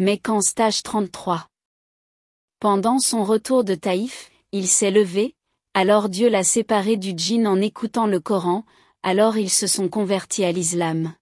mais qu'en stage 33. Pendant son retour de Taïf, il s'est levé, alors Dieu l'a séparé du djinn en écoutant le Coran, alors ils se sont convertis à l'islam.